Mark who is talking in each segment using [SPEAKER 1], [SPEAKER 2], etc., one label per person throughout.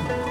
[SPEAKER 1] 困。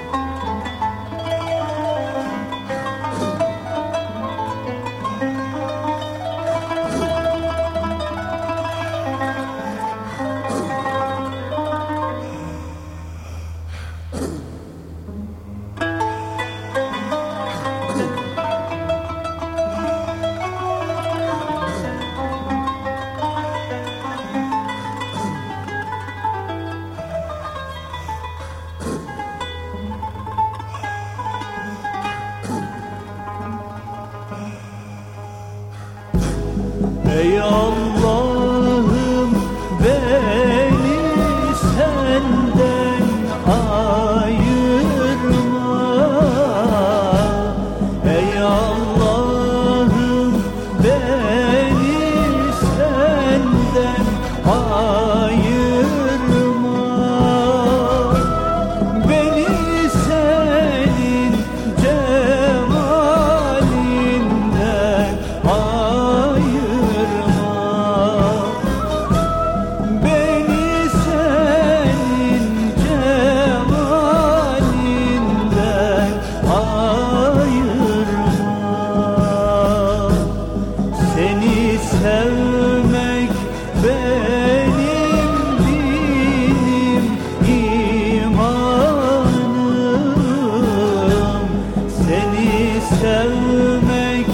[SPEAKER 1] sevmek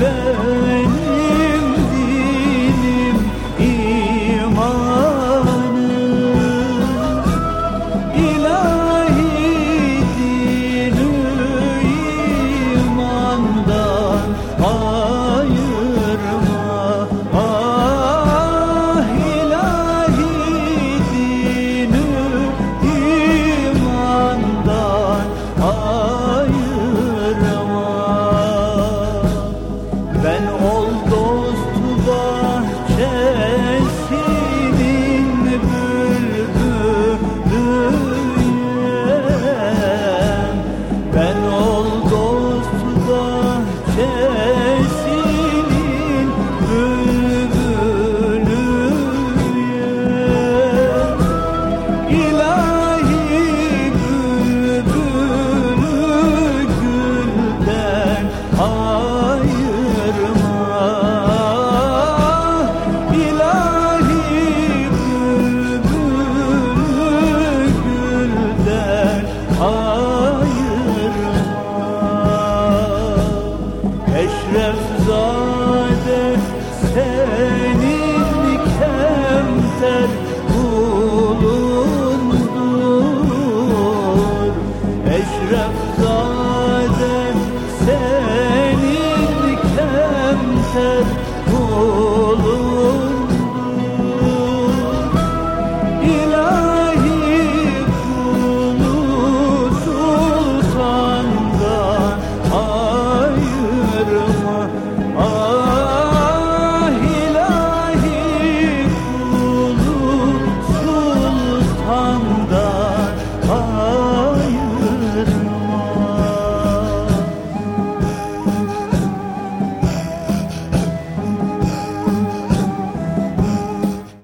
[SPEAKER 1] ben Eşrefzade senin mükemmel kulundur Eşrefzade senin mükemmel kulundur